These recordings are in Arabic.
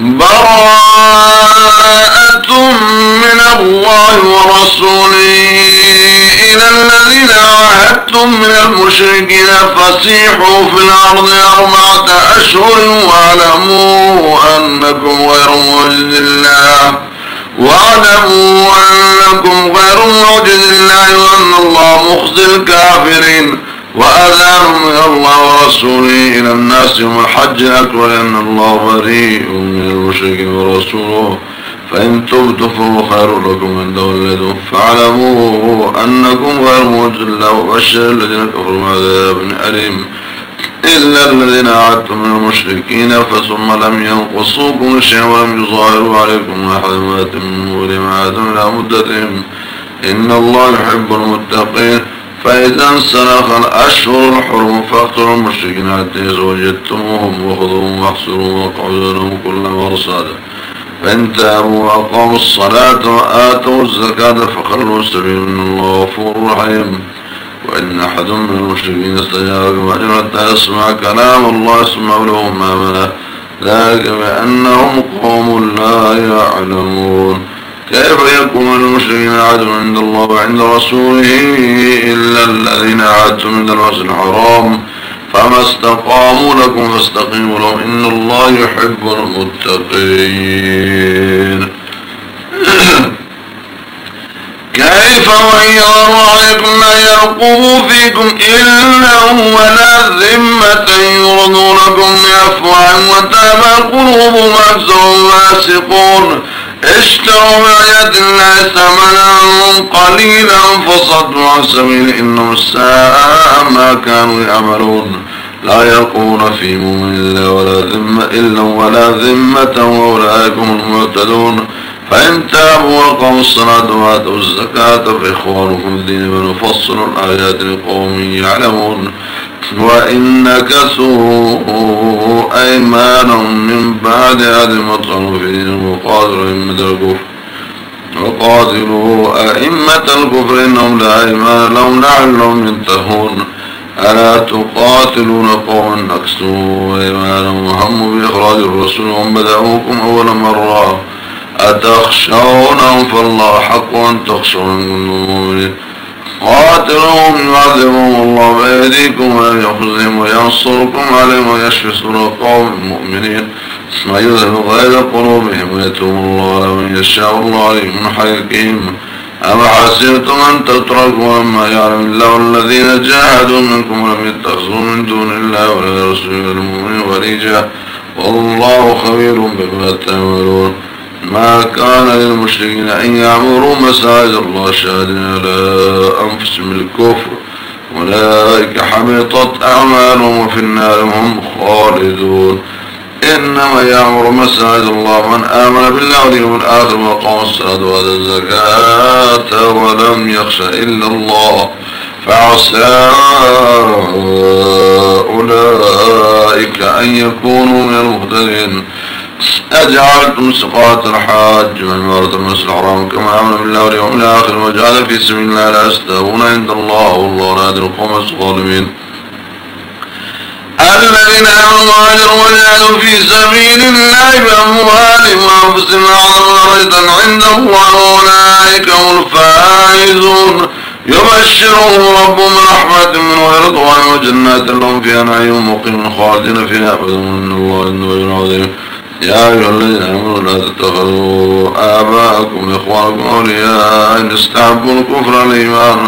براءة من الله ورسوله إلى الذين عاهدتم من المشركين فسيحوا في الأرض أربعة أشهر واعلموا أنكم غير معجز الله واعلموا أنكم غير معجز الله وأن الله مخزي الكافرين. وأذان من الله ورسوله إلى الناس يوم الحج الأكبر أن الله بريء من المشركين ورسوله. فإن تبتوا فهو خير لكم عند ولدوا فاعلموا أنكم غير موجود الله وبشر الذين كفروا عذاب أليم. إلا الذين عادتم من المشركين فثم لم ينقصوكم شيئا ولم يظاهروا عليكم أحد ما تموا لما عادوا إلى مدتهم إن الله يحب المتقين. فإذا انسلخ الأشهر الحرم فاقتلوا المشركين حتى وجدتموهم وخذوهم واحصروا واقعدوا لهم كل مرصاد فإن تابوا وأقاموا الصلاة وآتوا الزكاة فخلوا السبيل من الله غفور رحيم. وإن أحد من المشركين استجابك فأجر حتى يسمع كلام الله يسمع لهم ما ذلك بأنهم قوم لا يعلمون. كيف يكون المشركين عدوا عند الله وعند رسوله إلا الذين عادوا من المسجد الحرام؟ فما استقاموا لكم فاستقيموا لهم. إن الله يحب المتقين. كيف وإن يروا عليكم لا يرقبوا فيكم إلا ولا ذمة يرضونكم بأفواه وتابع قلوبهم أكثرهم فاسقون. اشتروا بآيات الله ثمنا قليلا فصدوا عن سبيل إنهم ساء ما كانوا يعملون. لا يلقون في مؤمن إلا ولا ذمة إلا ولا ذمة وأولئك هم المعتدون فإن تابوا وقاموا الصلاة وآتوا الزكاة فإخوانكم الدين ونفصل الآيات لقوم يعلمون. وإن نكثوا أيمانهم من بعد هذه مطعم في دين وقاتلوا أئمة الكفر. وقاتلوا أئمة الكفر إنهم لا أيمان لهم لعلهم ينتهون ألا تقاتلون قوما نكسوا أيمانهم وهموا بإخراج الرسول وهم بدأوكم أول مرة. أتخشونهم فالله حق أن تخشون قاتلهم يعذبهم الله بأيديكم ويخزهم وينصركم عليهم ويشفي صدور قوم المؤمنين ويذهب غير قلوبهم ويتوب الله من يشاء الله عليهم حكيم. أما حسبتم أن تتركوا لما يعلم الله الذين جاهدوا منكم ولم يتخذوا من دون الله ولا رسول المؤمنين وليجا والله خبير بما تعملون. ما كان للمشركين أن يعمروا مساجد الله شاهدين على أنفسهم الكفر. أولئك حبطت أعمالهم وفي النار هم خالدون. إنما يعمر مساجد الله من آمن بالله واليوم الآخر وقام الصلاة وآتى الزكاة ولم يخش إلا الله. فعسى أولئك أن يكونوا من المهتدين. أجعلتم سقاة الحاج والمرة المسجد الحرام كما آمن بالله واليوم الآخر وجعل في سبيل الله لا يستهون عند الله والله لا يدري القوم الظالمين. الذين آمنوا وهاجروا وجاهدوا في سبيل الله بأموالهم وأنفسهم أعظم درجة عند الله وأولئك هم الفائزون. يبشرهم ربهم رحمة منه ورضوان وجنات لهم فيها نعيم مقيم خالدين فيها أبدا من الله إنه عظيم. يا أيها الذين آمنوا لا تتخذوا آباءكم إخوانكم أولياء إن استحبوا الكفر الإيمان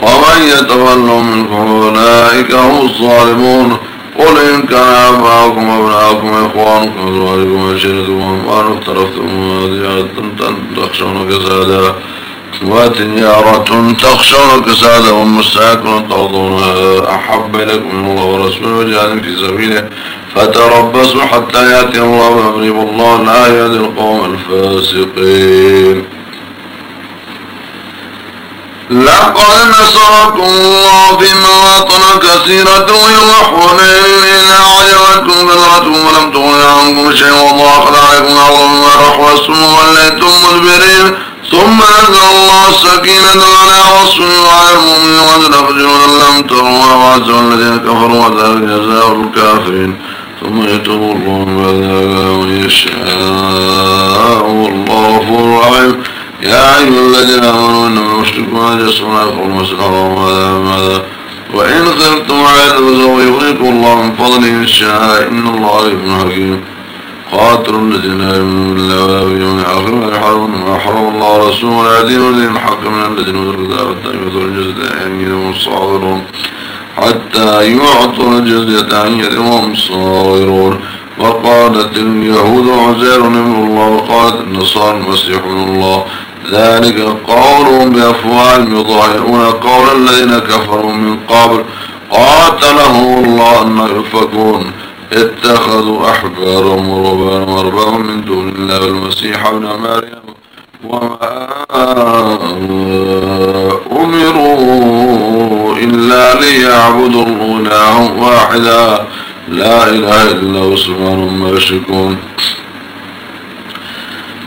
ومن يتولوا منكم أولئك هم الظالمون. قل إن كان آباءكم وأبناءكم وإخوانكم وأزواجكم وعشيرتكم وأموال اقترفتم وتجارة تخشون كسادها وتجارة تخشون كسادها ومساكن ترضونها أحب إليكم من الله ورسوله وجهاد في سبيله. فتربصوا حتى يأتي الله والله لا يهدي القوم الفاسقين. لقد نصركم الله في مواطن كثيرة ويوم حنين إذا أعجبتكم كثرتكم ولم تغن عنكم شيئا والله أخذ عليكم أعظم ما رحوستم ووليتم مدبرين. ثم أنزل الله السكينة على رسوله وعلى المؤمنين جنودا لم تروا وعز الذين كفروا وذلك جزاء الكافرين. ثم يتوب الله بعد ذلك يشاء والله غفور رحيم يا أيها الذين آمنوا إنما المشركون يسرون يقولون مسألة ماذا ماذا وإن خفتم على فسوف الله من فضله إن شاء. إن الله عليم حكيم. قاتل الذين يؤمنون بالله ولا باليوم الآخر ولا يحرمون ما حرم الله ورسوله. ولا يدينون دين الحق من الذين أوتوا الكتاب الجزية عن يد وهم صاغرون حتى يعطوا الجزية عن يد وهم صاغرون وقالت اليهود عزير ابن الله وقالت النصارى المسيح ابن الله. ذلك قولهم بأفواههم يضاهئون قول الذين كفروا من قبل. قاتلهم الله أن يؤفكون. اتخذوا أحبارهم وارباهم من دون الله والمسيح ابن مريم. وما أمروا إلا ليعبدوا الله واحدا. لا إله إلا هو سبحانه ما يشركون.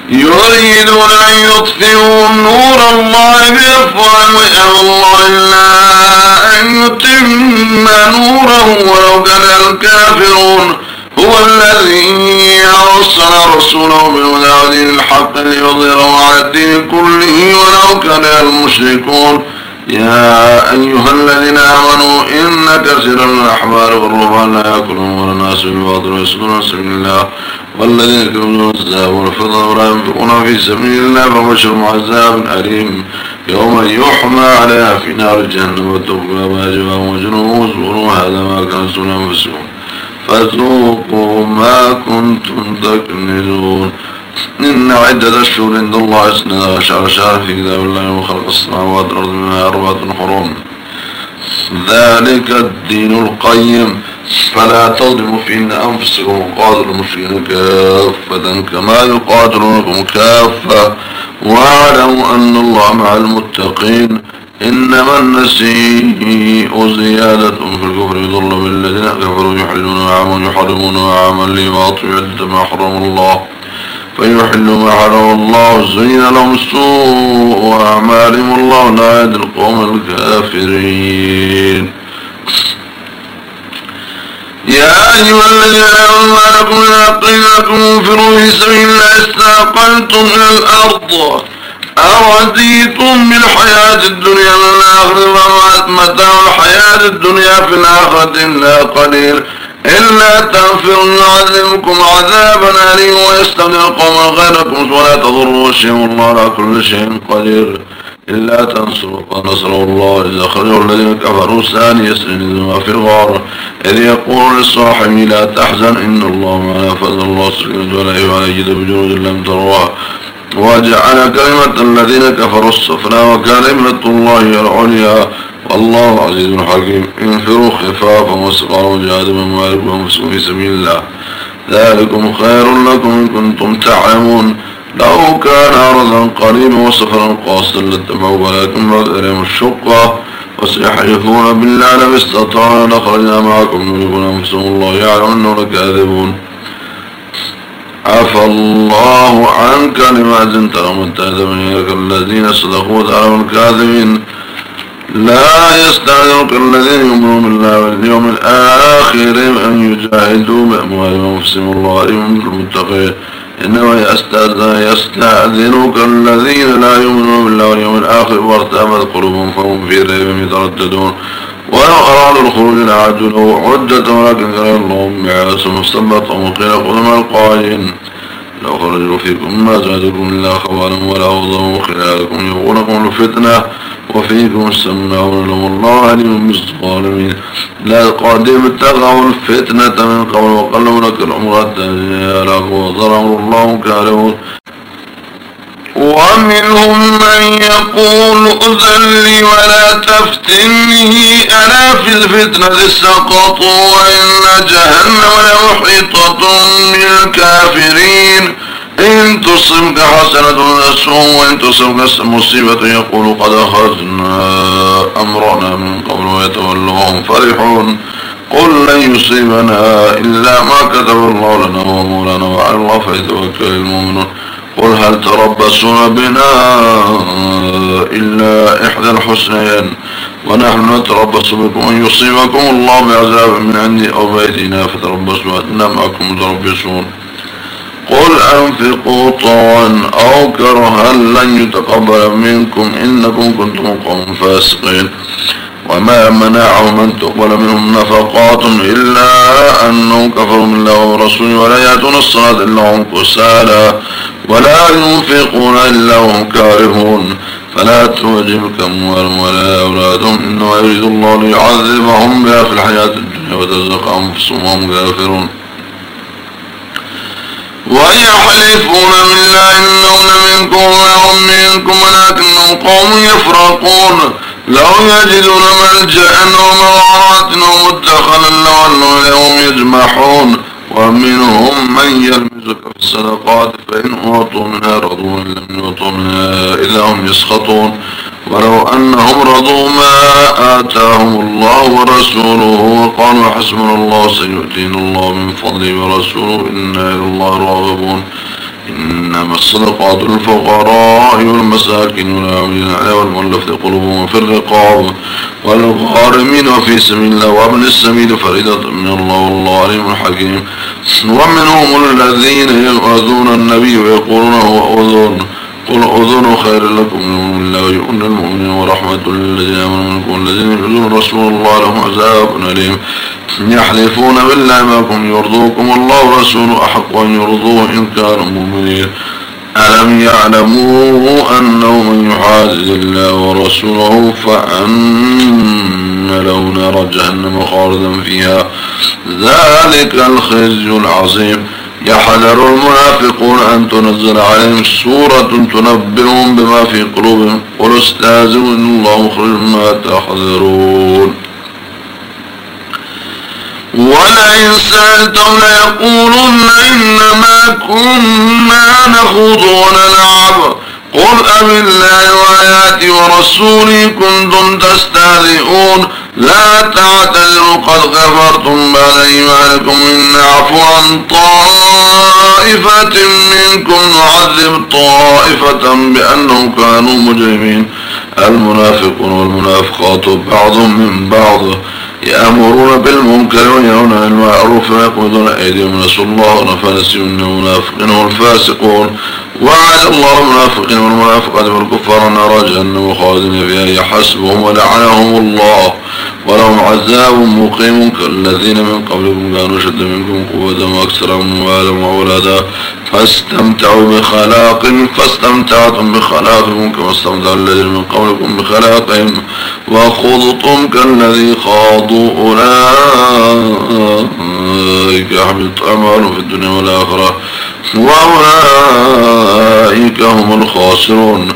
يريدون أن يطفئوا نور الله بأفواههم ويأبى الله إلا أن يتم نوره ولو كره الكافرون. هو الذي أرسل رسوله بالهدى ودين الحق ليظهره على الدين كله ولو كره المشركون. يا أيها الذين آمنوا إن كثيرا من الأحبار والرهبان لا يأكلون ولا الناس بالباطل ويسكنون سبيل الله. والذين يكرمون الذهب والفضة ولا ينفقون في سبيل الله فبشرهم عذاب أليم. يوم يحمى عليها في نار جهنم وتبقى ما جباهم وجنوبهم هذا ما كنتم أنفسهم فذوقوا ما كنتم تكنزون. إن عدة الشهور عند الله اثنا عشر شهر في كتاب الله وخلق السماوات والأرض منها أربعة حرم ذلك الدين القيم. فلا تظلموا فيهن أنفسكم وقاتلوا المشركين كافة كما يقاتلونكم كافة. واعلموا أن الله مع المتقين. إنما النسيء زيادة في الكفر يضل بالذين كفروا يحلون عاما يحرمون عاما ليواطوا عدة ما حرم الله. فيحل ما حرم الله زين لهم سوء أعمالهم الله لا يهدي القوم الكافرين. يا أيها الذين آمنوا ما لكم إذا قيل لكم انفروا في سبيل الله استاقلتم إلى الأرض. أرضيتم بالحياة الدنيا من الآخرة فما متاع الحياة الدنيا في الآخرة إلا قليل. إلا تغفروا يعذبكم عذابا أليم ويستبدل قوما غيركم ولا تضروا شيء الله على كل شيء قدير. إلا تنصروا فنصروا الله إذا خرجوا الذين كفروا. ثاني يسجدوا في الغار. إذ يقول للصاحب لا تحزن إن الله معنا فضل الله سبحانه ولا يعيد بجنود لم تروها. وجعل كلمة الذين كفروا السفلى وكلمة الله العليا. والله عزيز حكيم. انفروا خفافا واسقروا جهاد من مالك ومسكوا في سبيل الله. ذلكم خير لكم إن كنتم تعلمون. لو كان عرضا قريبا وسفرا قاصدا لاتبعوا ولكن إليهم الشقة وسيحلفون بالله لم استطعنا لخرجنا معكم. يريدون أنفسهم الله يعلم أنه لكاذبون. عفى الله عنك لما زنت ومن تهدمني الذين صدقوا وتعلم الكاذبين. لا يستعذرك الذين يؤمنون بالله واليوم الآخر أن يجاهدوا بأموالهم وانفسهم الله المتقين. إنما يستأذنك الذين لا يؤمنون بالله واليوم الآخر وارتابت قلوبهم فهم في ريب يترددون ولو أرادوا الخروج له عدة ولكن كان اللهم بعاصم استنبطهم وقيل قدم القائلين لو خرجوا فيكم ما زادكم إلا خوالا ولا أوضوا خلالكم يبغونكم الفتنة وفيكم السمنون لهم الله عليم بالظالمين لا قادم اتقوا الفتنة من قبل وقلوا لك العمرة لك وضرر الله كارهون ومنهم من يقول أذن لي ولا تفتنه ألا في الفتنة سقطوا وإن جهنم لمحيطة بالكافرين إن تصبك حسنة تسوء وإن تصبك مصيبة يقول قد أخذنا أمرنا من قبل ويتولوا فرحون. قل لن يصيبنا إلا ما كتب الله لنا ومولانا وعلى الله فيتوكل المؤمنون. قل هل تربصون بنا إلا إحدى الحسنين ونحن نتربص بكم أن يصيبكم الله بعذاب من عندي أو بيتنا فتربصوا أتنا معكم تربصون قل أنفقوا طوعا أو كرها لن يتقبل منكم إنكم كنتم قوم فاسقين. وما منعهم أن تقبل منهم نفقات إلا أنهم كفروا من الله ورسوله ولا يأتون الصلاة إلا هم كسالى ولا ينفقون إلا هم كارهون. فلا تعجبك أموالهم ولا أولادهم إنما يريد الله ليعذبهم بها في الحياة الدنيا وتزق أنفسهم وهم كافرون ويحلفون بالله إنهم لمنكم وهم منكم ولكنهم قوم يفرقون. لو يجدون ملجأ ومغارات ومدخلا لولوا إليهم يجمحون. ومنهم من يلمزك في الصدقات فإن أعطوا منها رضوا إن لم يعطوا منها إذا هم يسخطون. ولو أنهم رضوا ما آتاهم الله ورسوله وقالوا حسبنا الله سيؤتينا الله من فضله ورسوله إنا إلى الله راغبون. إنما الصدقات للفقراء والمساكين والعاملين عليها والمؤلفة قلوبهم في الرقاب والغارمين وفي سبيل الله. وابن السبيل فريدة من الله والله عليم حكيم. ومنهم الذين يؤذون النبي ويقولون هو أذن. قل أذن خير لكم من الله يؤمن المؤمنين ورحمة للذين آمنوا منكم الذين يؤذون رسول الله لهم عذاب أليم. يحلفون بالله ما كم يرضوكم الله ورسوله أحق أن يرضوه إن كانوا مؤمنين. ألم يعلموا أنه من يحاسد الله ورسوله فأن له نار جهنم خالدا فيها؟ ذلك الخزي العظيم. يحذر المنافقون أن تنزل عليهم سورة تنبئهم بما في قلوبهم. قل استاذوا الله مخرج ما تحذرون. ولئن سألتم ليقولن إنما كنا نخوض ونلعب. قل أب الله وآياتي ورسولي كنتم تستهزئون. لا تعتذروا قد غفرتم بعد إيمانكم. إن عفو عن طائفة منكم نعذب طائفة بأنهم كانوا مجرمين. المنافقون والمنافقات بعضهم من بعض يأمرون بالمنكر وينهون عن المعروف ويقبضون أيديهم نسوا الله فنسيوا المنافقين والفاسقون. وعد الله المنافقين والمنافقات والكفار نار جهنم خالدين فيها. يحسبهم ولعنهم الله ولهم عذاب مقيم كالذين من قبلكم كانوا شد منكم قوة وأكثر أموالا وأولادا. فاستمتعوا بخلاق فاستمتعتم بخلاقكم كما استمتع الذين من قبلكم بخلاقهم. وخضتم كالذي خاضوا أولئك حبط أعمالهم في الدنيا والآخرة. وأولئك هم الخاسرون.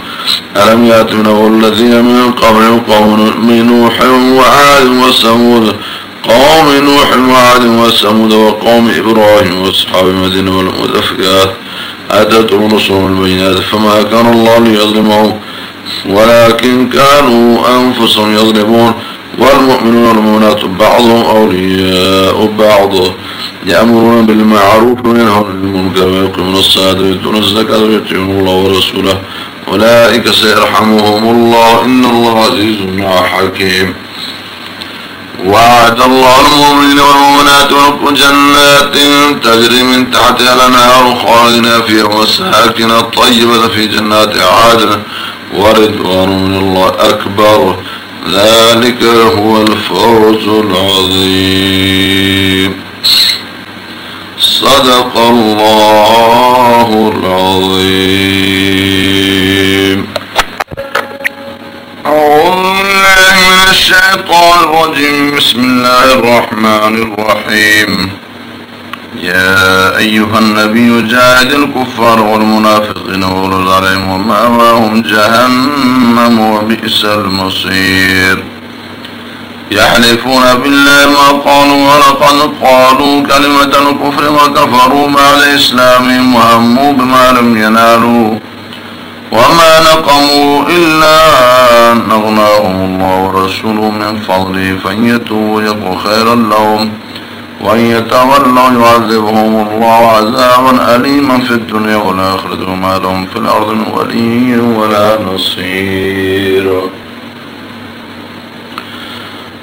ألم يأتنا الذين من قبل قوم نوح وعاد وثمود قوم نوح وعاد وثمود وقوم إبراهيم وأصحاب المدينة والمؤتفكات أتتهم رسول البينات فما كان الله ليظلمهم ولكن كانوا أنفسهم يظلمون. والمؤمنون والمؤمنات بعضهم أولياء بعض يأمرون بالمعروف وينهون عن المنكر ويقيمون الصلاة ويؤتون الزكاة ويطيعون الله ورسوله. أولئك سيرحمهم الله. إن الله عزيز حكيم. وعد الله المؤمنين والمؤمنات ولكم جنات تجري من تحتها الأنهار خالدين فيها وساكن طيبة في جنات عادن ورضوان من الله أكبر. ذلك هو الفوز العظيم. صدق الله العظيم. أعوذ من الشيطان الرجيم. بسم الله الرحمن الرحيم. يا أيها النبي جاهد الكفار والمنافقين وغلظ عليهم ومأواهم جهنم وبئس المصير. يحلفون بالله ما قالوا ولقد قالوا كلمة الكفر وكفروا بعد إسلامهم وهموا بما لم ينالوا وما نقموا إلا أن أغناهم الله ورسوله من فضله فإن يتوبوا يكون خيرا لهم. وإن يتولوا يعذبهم الله عذابا أليما في الدنيا والآخرة وما لهم في الأرض من ولي ولا نصير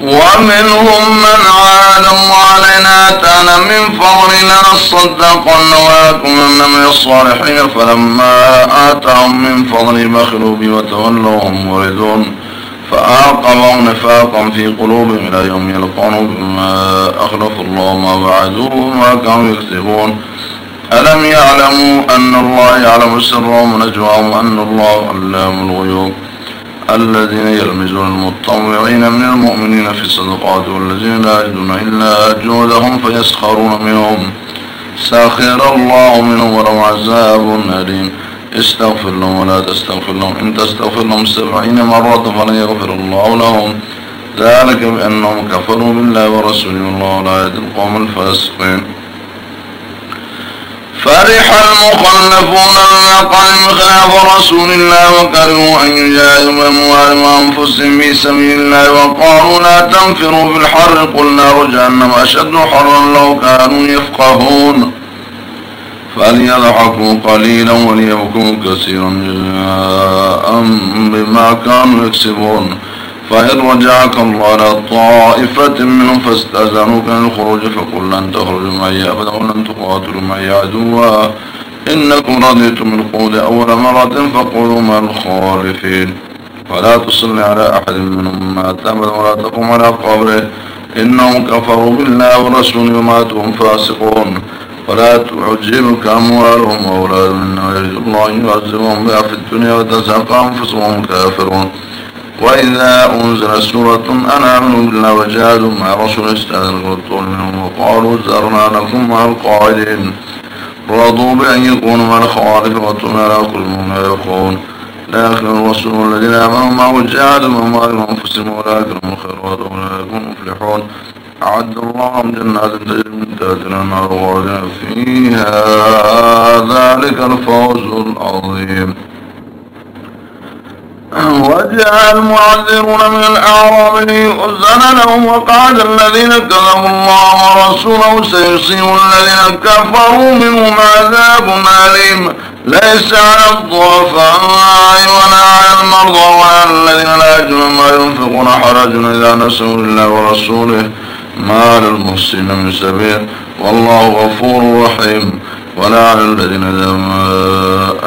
ومنهم من عاد علينا أتانا من فضل لنصدقن ويكونن من الصالحين فلما آتاهم من فضل بخلوا بي وتولوا هم موردون فأعقبهم نفاقا في قلوبهم إلى يوم يلقونه بما أخلف الله ما وعدوه وما كانوا يكسبون. ألم يعلموا أن الله يعلم سرهم ونجواهم وأن الله علام الغيوب؟ الذين يلمزون المطوعين من المؤمنين في الصدقات والذين لا يجدون إلا جودهم فيسخرون منهم. ساخر الله منهم ولو عذاب أليم. استغفر لهم ولا تستغفر لهم. إن تستغفر لهم سبعين مرة فلن يغفر الله لهم. ذلك بأنهم كفروا بالله ورسوله والله لا يهدي القوم الفاسقين. فرح المخلفون بمقام خلاف رسول الله وكرهوا أن يجاهدوا بأموالهم وأنفسهم في سبيل الله وقالوا لا تنفروا في الحر. قل نار جهنم أشد حرا لو كانوا يفقهون. فليضحكوا قليلا وليبكوا كثيرا. جزاء بما كانوا يكسبون. فإن رجعك الله على طائفة منهم فاستأذنوك الخروج فقل لن تخرجوا معي أبدا ولن تقاتلوا معي عدوا. إنكم رضيتم القول أول مرة فقولوا مع الخالفين. فلا تصل على أحد منهم ما أبدا ولا تقوم على قبره. إنهم كفروا بالله ورسوله وماتوا فاسقون. ولا تعجبك أموالهم وأولادهم إنه يرجو الله أن يعذبهم بها في الدنيا وتزهق أنفسهم كافرون. وإذا أنزل سورة أنا آمنوا بالله وجاهدوا مع رسول استاذن الرسول منهم وقالوا زرنا لكم مع القاعدين. رضوا بأن يكونوا مع الخوالف وتنا لا كل من يخون لكن الرسول الذين آمنوا معه جاهدوا بأموالهم وأنفسهم ولكن هم الخيرات وأولئك مفلحون. أعد الله جنات تجري الأنهار خالدين فيها. ذلك الفوز العظيم. وجاء المعذرون من الأعراب ليؤذن لهم وقعد الذين كذبوا الله ورسوله سيصيب الذين كفروا منهم عذاب أليم. ليس على الضعفاء ولا على المرضى ولا الذين لا يجدون ما ينفقون حرج إذا نسوا الله ورسوله. ما للمحسن من سبيل والله غفور رحيم. ولا على الذين إذا ما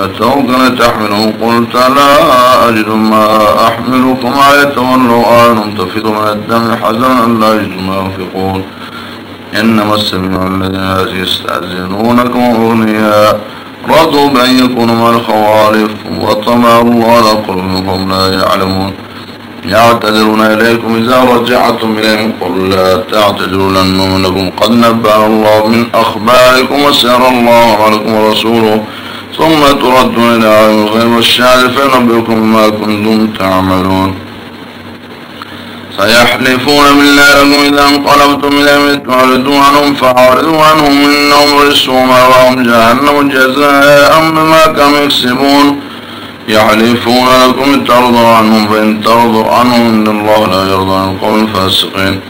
أتوك لتحملهم قلت لا أجد ما أحملكم عليه تولوا آن تفيض من الدم حزنا لا يجد ما ينفقون. إنما السبيل الذين يستأذنونكم أغنياء. رضوا بأن يكونوا مع الخوالف وطمع الله على قلوبهم لا يعلمون. يعتذرون إليكم إذا رجعتم إليهم قل لا تعتذروا لن نؤمن قد نبأ الله من أخباركم وسير الله عليكم ورسوله ثم تردون إلى عالم الغيب والشهادة فينبئكم بما كنتم تعملون. سيحلفون بالله لكم إذا انقلبتم إلى تعرضوا عنهم فأعرضوا عنهم إنهم رسوا وهم جهنم جزاء بما كانوا يكسبون. يحلفون لكم ترضوا عنهم فإن ترضوا عنهم إن الله لا يرضى عن القوم الفاسقين.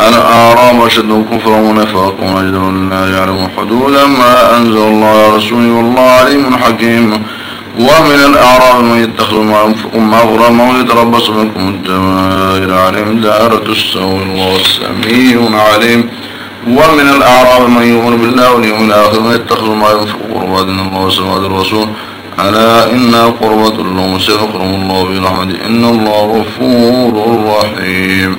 الأعراب أشد كفرا ونفاقا وأجدر لا يعلم حدود ما أنزل الله على رسوله والله عليم حكيم. ومن الأعراب من يتخذ ينفقون مغرما ويتربص بكم الدوائر عليهم دائرة السوء الله السميع عليم. ومن الأعراب من يؤمن بالله واليوم الآخر ويتخذ ما ينفق قربات الله وسماد الرسول. ألا إنا قربة لهم سيغفرهم الله برحمته إن الله غفور رحيم.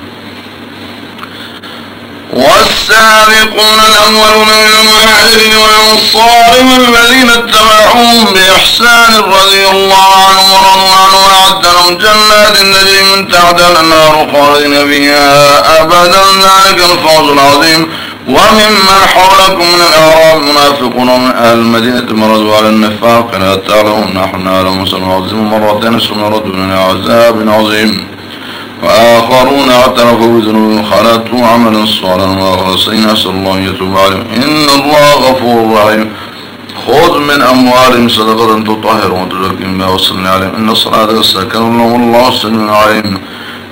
والسابقون الأولون من المهاجرين والأنصار والذين اتبعوهم بإحسان رضي الله عنهم ورضوا عنه وأعد لهم جنات تجري من تحتها الأنهار خالدين فيها أبدا. ذلك الفوز العظيم. وممن حولكم من الأعراب منافقون ومن أهل المدينة مرضوا على النفاق لا تعلمون نحن نعلم سنعظم مرتين ثم إلى عذاب عظيم. وآخرون اعترفوا بذنوب خلطوا عملا صالحا وآخرين نسأل الله أن يتوب عليهم. إن الله غفور رحيم. خذ من أموالهم صدقة تطهر وتزكيهم بها وصلنا عليهم. إن الصلاة سكن لهم الله سميع عليم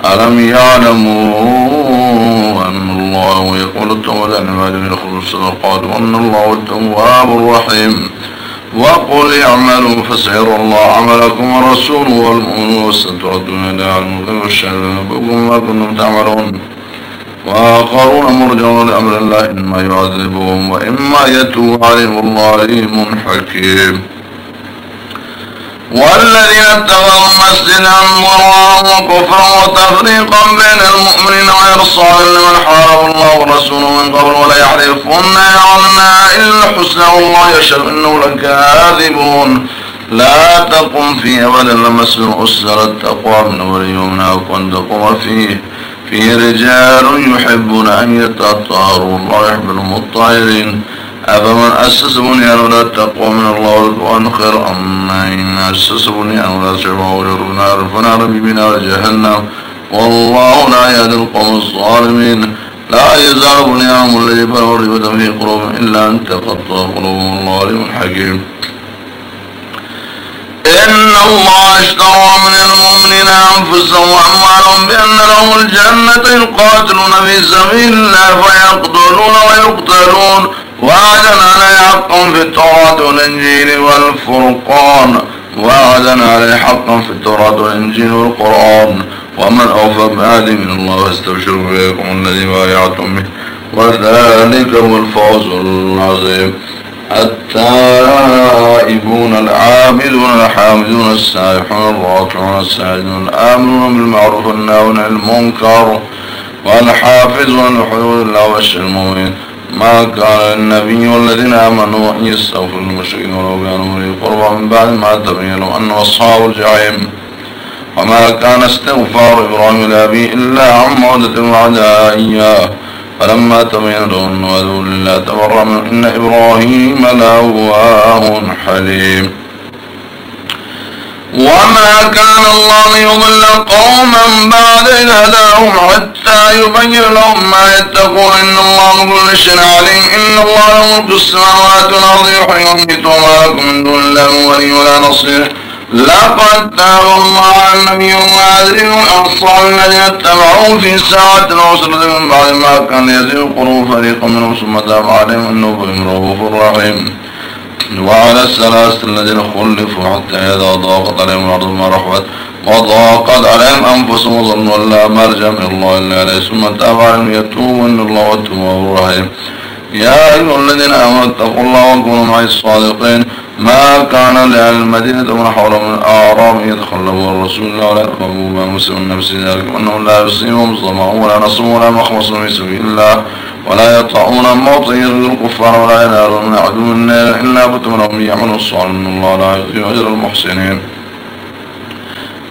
ألم يعلموا الله ويقول التوبة عن من يخرج الصدقات وأن الله التواب الرحيم. وقل اعملوا فسيرى الله عملكم ورسوله والمؤمنون وستردون إلى الغيب والشهادة بكم ما كنتم تعملون. وآخرون مرجعون لأمر الله إما يعذبهم وإما يتوب عليهم. الله عليم حكيم. والذين اتخذوا مسجدا ضرارا وكفرا وتفريقا بين المؤمنين وإرصادا لمن حارب الله ورسوله من قبل ولا يحلفن يعلمنا إلا الحسنى والله يشهد إنه لكاذبون. لا تقم فيه أبدا لمسجد أسر التقوى من ولي ومن وأن تقوم فيه. فيه رجال يحبون أن يتطهروا الله يحب المطهرين. أفمن أسس بنيانه لا تقوى من الله ورضوان خير أما إن أسس بنيانه لا شبه ويرب نار فنار ببنار جهنم والله لا يهدي القوم الظالمين لا يزال بنيانهم الذي بنوا الربة في قلوبهم إلا أن تقطع قلوبهم الله عليم حكيم إن الله اشترى من المؤمنين أنفسهم وأموالهم بأن لهم الجنة يقاتلون في سبيل الله فيقتلون ويقتلون وعدا عليه حقا في التوراة والإنجيل والفرقان. وعدا عليه حقا في التوراة والإنجيل والقرآن. ومن أوفى بعهده من الله فاستبشروا بكم الذي بايعتم به. وذلك هو الفوز العظيم. التائبون العابدون الحامدون السائحون الراكعون الساجدون الآمنون بالمعروف والنهون عن المنكر والحافظون لحدود الله والشر المؤمنين ما كان النبي والذين آمنوا أن يستغفروا المشركين ولو كانوا لي قربا من بعد ما تبين أنه أصحاب الجحيم. وما كان استغفار إبراهيم لأبي إلا عن مودة وعدها إياه. فلما تبين له أنه عدو لله تبرأ من إن إبراهيم لأواه حليم. وما كان الله ليضل قوما بعد إذ هداهم حتى يبين لهم ما يتقون إن الله كل شيء عليم إن الله له ملك السماوات والأرض يحيي ويميت وما لكم من دون الله ولي ولا نصير لقد تاب الله على النبي والمهاجرين والأنصار الذين اتبعوه في ساعة العسرة من بعد ما كان يزيغ قلوب فريق منهم ثم تاب عليهم أنه بهم رؤوف رحيم وعلى الثلاثة الذين خلفوا حتى إذا ضاقت عليهم الأرض ما رحبت وضاقت عليهم أنفسهم وظنوا أن لا مرجع من الله إلا عليه ثم تاب عليهم يتوب إن الله التواب الرحيم يا أيها الذين آمنوا اتقوا الله وكونوا معي الصادقين. ما كان لأهل المدينة ومن حولهم من الأعراب يتخلفوا الرسول ولا يرقبوا ما مسلم نفسه ذلك وأنهم لا يصيبهم ظمأ ولا نصب ولا مخمص في سبيل الله. ولا يطعون موطئ الكفار ولا ينالون من عدو النار إلا بتمنهم يعملوا الصالح إن الله لا يضيع أجر المحسنين.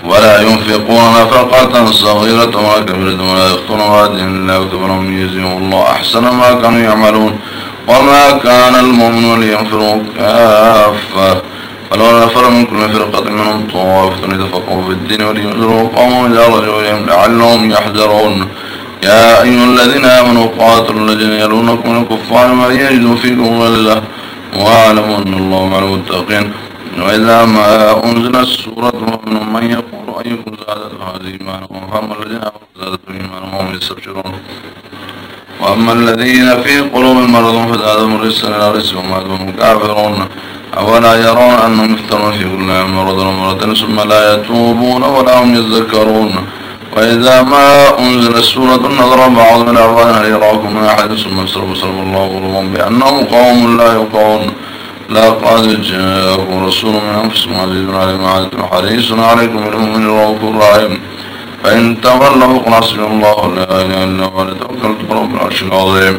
ولا ينفقون نفقة صغيرة ولا كبيرة ولا يخطون وادي إلا كتبهم يجزيهم الله أحسن ما كانوا يعملون. وما كان المؤمن لينفروا كافة. فلولا نفر من كل فرقة منهم طائفة يتفقهوا في الدين ولينذروا قوم إذا رجعوا لعلهم يحذرون. يا أيها الذين آمنوا قاتلوا الذين يلونكم من الكفار ما يجدوا فيكم غلة واعلموا أن الله مع المتقين. وإذا ما أنزلت سورة ومن من يقول أيكم زادت هذه إيمانهم فأما الذين آمنوا زادتهم إيمانهم يستبشرون. وأما الذين في قلوبهم مرض فزادهم رجسا إلى رجسهم وهم كافرون. أولا يرون أنهم يفترون في كل مرض ومرض ثم لا يتوبون ولا هم يذكرون. وإذا ما أنزل سورة نظر بعض من الأعوان هل يراكم من أحد؟ ثم يسرب سرب الله قلوبهم بأنهم قوم لا يقعون لقد جاءكم رسول من أنفسكم عزيز عليكم عادة حريص عليكم بالمؤمن رؤوف رحيم فإن تولوا فقل حسبي الله لا إله إلا هو عليه توكلت رب العرش العظيم.